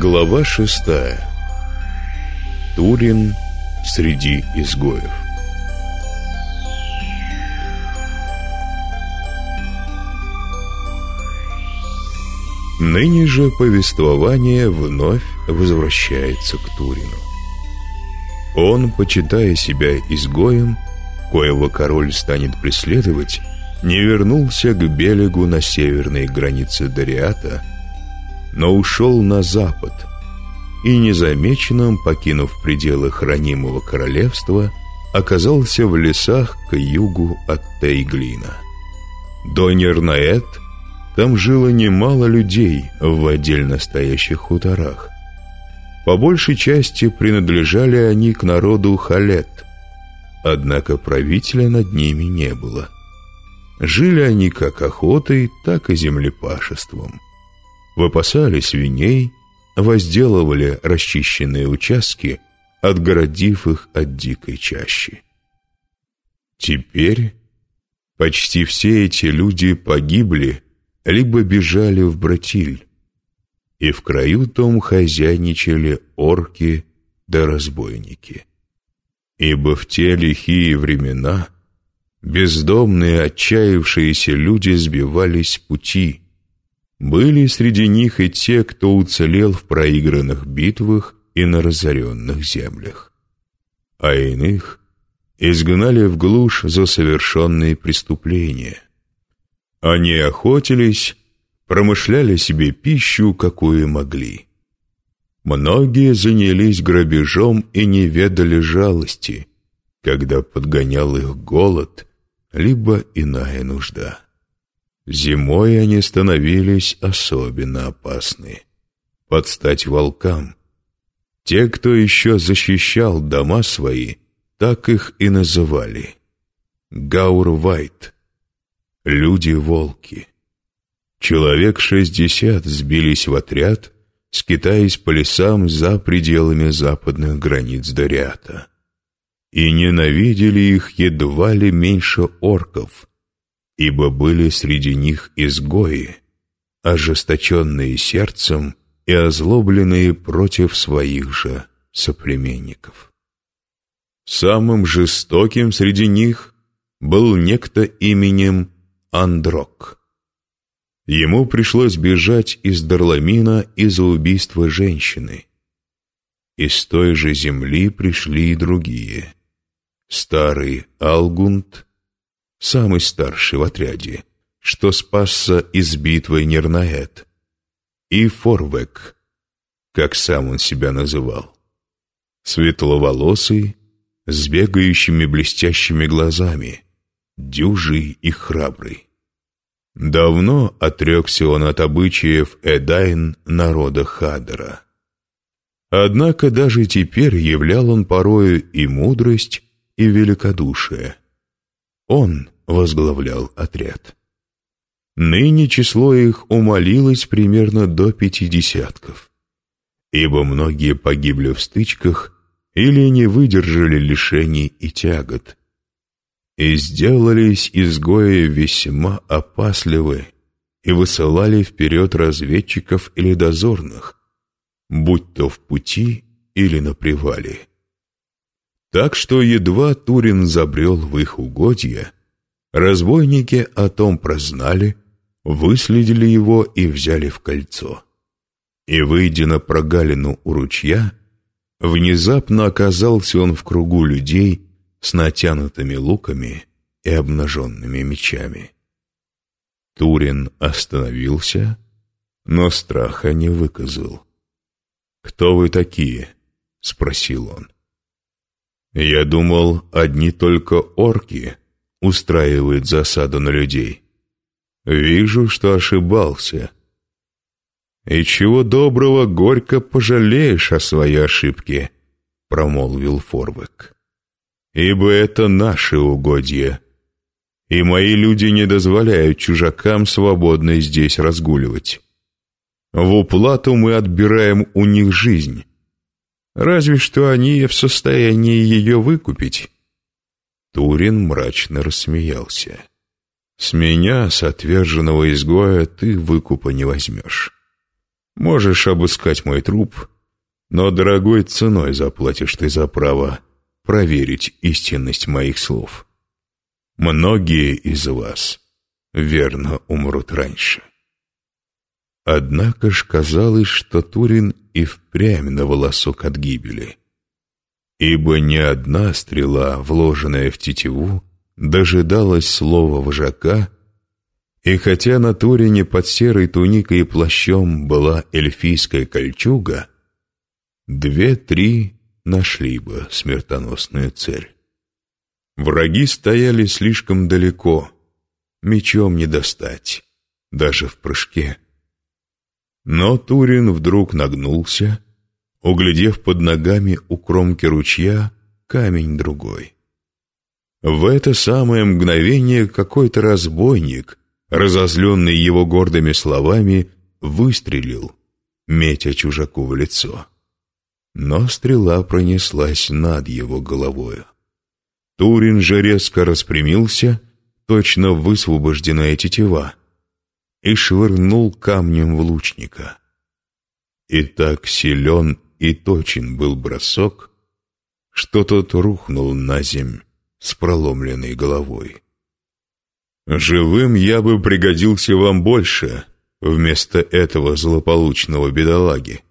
Глава шестая. Турин среди изгоев. Ныне же повествование вновь возвращается к Турину. Он, почитая себя изгоем, коего король станет преследовать, не вернулся к берегу на северной границе Дариата, но ушел на запад и, незамеченным, покинув пределы хранимого королевства, оказался в лесах к югу от Тейглина. До Нернаэт там жило немало людей в отдельно стоящих хуторах. По большей части принадлежали они к народу Халет, однако правителя над ними не было. Жили они как охотой, так и землепашеством выпасали свиней, возделывали расчищенные участки, отгородив их от дикой чащи. Теперь почти все эти люди погибли, либо бежали в Братиль, и в краю том хозяйничали орки да разбойники. Ибо в те лихие времена бездомные отчаявшиеся люди сбивались с пути, были среди них и те, кто уцелел в проигранных битвах и на разоренных землях. А иных изгнали в глушь за совершенные преступления. Они охотились, промышляли себе пищу, какую могли. Многие занялись грабежом и не ведали жалости, когда подгонял их голод, либо иная нужда. Зимой они становились особенно опасны. Под стать волкам. Те, кто еще защищал дома свои, так их и называли. Гаур-Вайт. Люди-волки. Человек шестьдесят сбились в отряд, скитаясь по лесам за пределами западных границ Дориата. И ненавидели их едва ли меньше орков, ибо были среди них изгои, ожесточенные сердцем и озлобленные против своих же соплеменников. Самым жестоким среди них был некто именем Андрок. Ему пришлось бежать из Дарламина из-за убийства женщины. Из той же земли пришли и другие. Старый Алгунд самый старший в отряде, что спасся из битвы Нернаэт, и Форвек, как сам он себя называл. Светловолосый, с бегающими блестящими глазами, дюжий и храбрый. Давно отрекся он от обычаев Эдайн народа Хадера. Однако даже теперь являл он порою и мудрость, и великодушие. Он возглавлял отряд. Ныне число их умолилось примерно до пяти десятков, ибо многие погибли в стычках или не выдержали лишений и тягот, и сделались изгои весьма опасливы и высылали вперед разведчиков или дозорных, будь то в пути или на привале. Так что едва Турин забрел в их угодья, разбойники о том прознали, выследили его и взяли в кольцо. И, выйдя на прогалину у ручья, внезапно оказался он в кругу людей с натянутыми луками и обнаженными мечами. Турин остановился, но страха не выказал. «Кто вы такие?» — спросил он. Я думал, одни только орки устраивают засаду на людей. Вижу, что ошибался. И чего доброго горько пожалеешь о своей ошибке, промолвил Форвек. Ибо это наши угодья, и мои люди не дозволяют чужакам свободно здесь разгуливать. В уплату мы отбираем у них жизнь, Разве что они в состоянии ее выкупить. Турин мрачно рассмеялся. «С меня, с отверженного изгоя, ты выкупа не возьмешь. Можешь обыскать мой труп, но дорогой ценой заплатишь ты за право проверить истинность моих слов. Многие из вас верно умрут раньше. Однако ж казалось, что Турин и впрямь на волосок от гибели, ибо ни одна стрела, вложенная в тетиву, дожидалась слова вожака, и хотя на Турине под серой туникой и плащом была эльфийская кольчуга, две-три нашли бы смертоносную цель. Враги стояли слишком далеко, мечом не достать, даже в прыжке. Но Турин вдруг нагнулся, углядев под ногами у кромки ручья камень другой. В это самое мгновение какой-то разбойник, разозленный его гордыми словами, выстрелил, метя чужаку в лицо. Но стрела пронеслась над его головою. Турин же резко распрямился, точно высвобожденная тетива, и швырнул камнем в лучника. И так силен и точен был бросок, что тот рухнул на земь с проломленной головой. «Живым я бы пригодился вам больше вместо этого злополучного бедолаги»,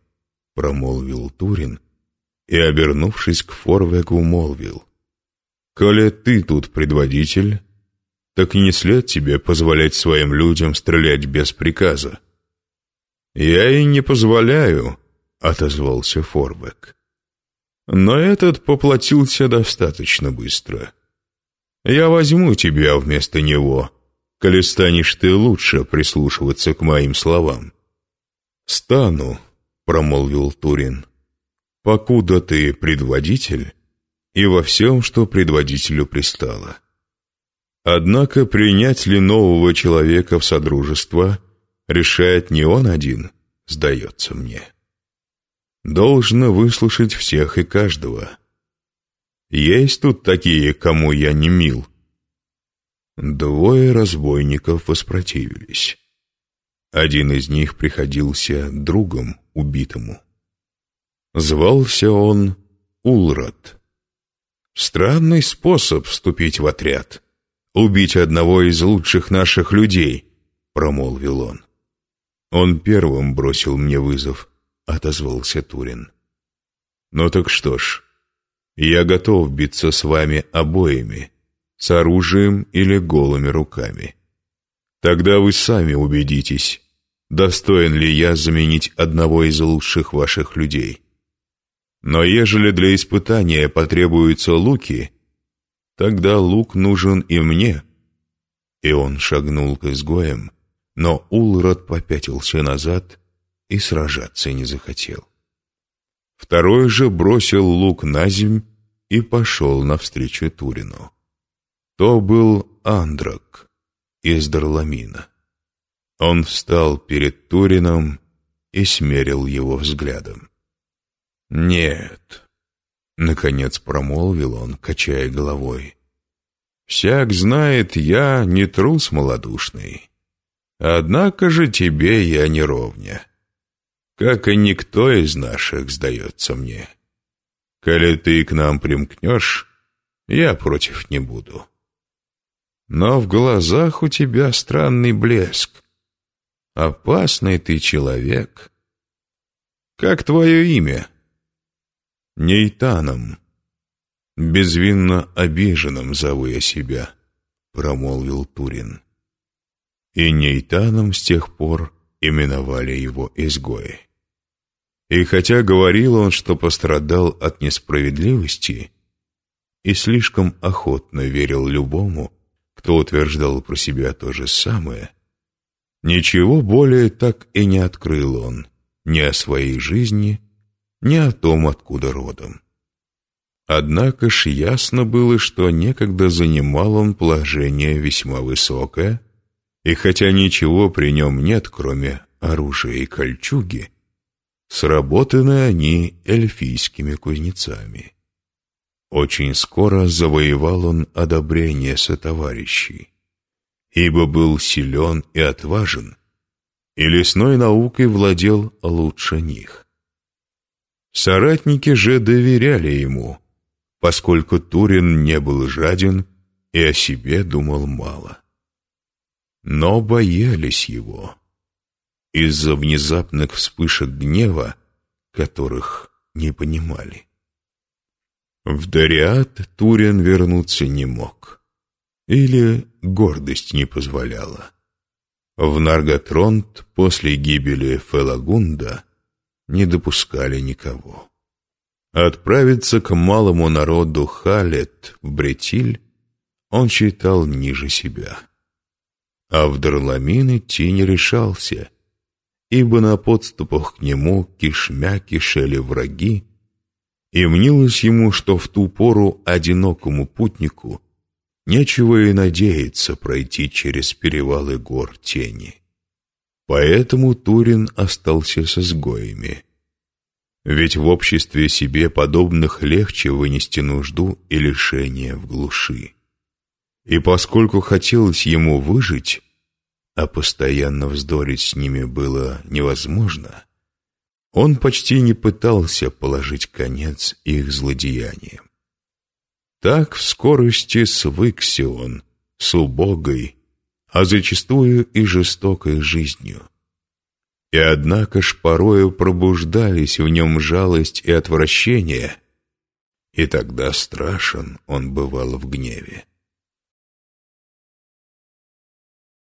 промолвил Турин и, обернувшись к Форвеку, молвил. «Коли ты тут предводитель, так не след тебе позволять своим людям стрелять без приказа». «Я и не позволяю», — отозвался Форбек. «Но этот поплатился достаточно быстро. Я возьму тебя вместо него, коли станешь ты лучше прислушиваться к моим словам». «Стану», — промолвил Турин, — «покуда ты предводитель и во всем, что предводителю пристало». Однако принять ли нового человека в содружество решает не он один, сдается мне. Должно выслушать всех и каждого. Есть тут такие, кому я не мил. Двое разбойников воспротивились. Один из них приходился другом убитому. Звался он Улрат. Странный способ вступить в отряд — убить одного из лучших наших людей», — промолвил он. «Он первым бросил мне вызов», — отозвался Турин. «Ну так что ж, я готов биться с вами обоими, с оружием или голыми руками. Тогда вы сами убедитесь, достоин ли я заменить одного из лучших ваших людей. Но ежели для испытания потребуются луки, Тогда лук нужен и мне. И он шагнул к изгоям, но Улрод попятился назад и сражаться не захотел. Второй же бросил лук на земь и пошел навстречу Турину. То был Андрак из Дарламина. Он встал перед Турином и смерил его взглядом. «Нет, Наконец промолвил он, качая головой. «Всяк знает, я не трус малодушный. Однако же тебе я не ровня. Как и никто из наших, сдается мне. Коли ты к нам примкнешь, я против не буду. Но в глазах у тебя странный блеск. Опасный ты человек. Как твое имя?» Нейтаном. Безвинно обиженным зову я себя, промолвил Турин. И Нейтаном с тех пор именовали его изгои. И хотя говорил он, что пострадал от несправедливости, и слишком охотно верил любому, кто утверждал про себя то же самое, ничего более так и не открыл он ни о своей жизни, ни о том, откуда родом. Однако ж ясно было, что некогда занимал он положение весьма высокое, и хотя ничего при нем нет, кроме оружия и кольчуги, сработаны они эльфийскими кузнецами. Очень скоро завоевал он одобрение сотоварищей, ибо был силен и отважен, и лесной наукой владел лучше них. Соратники же доверяли ему, поскольку Турин не был жаден и о себе думал мало. Но боялись его из-за внезапных вспышек гнева, которых не понимали. В Дариат Турин вернуться не мог. Или гордость не позволяла. В Нарготронт после гибели Фелагунда не допускали никого. Отправиться к малому народу Халет в Бретиль он считал ниже себя. А в Дарламин идти не решался, ибо на подступах к нему кишмя кишели враги, и мнилось ему, что в ту пору одинокому путнику нечего и надеяться пройти через перевалы гор тени. Поэтому Турин остался с изгоями. Ведь в обществе себе подобных легче вынести нужду и лишение в глуши. И поскольку хотелось ему выжить, а постоянно вздорить с ними было невозможно, он почти не пытался положить конец их злодеяниям. Так в скорости свыкся он с убогой, а зачастую и жестокой жизнью. И однако ж порою пробуждались в нем жалость и отвращение, и тогда страшен он бывал в гневе.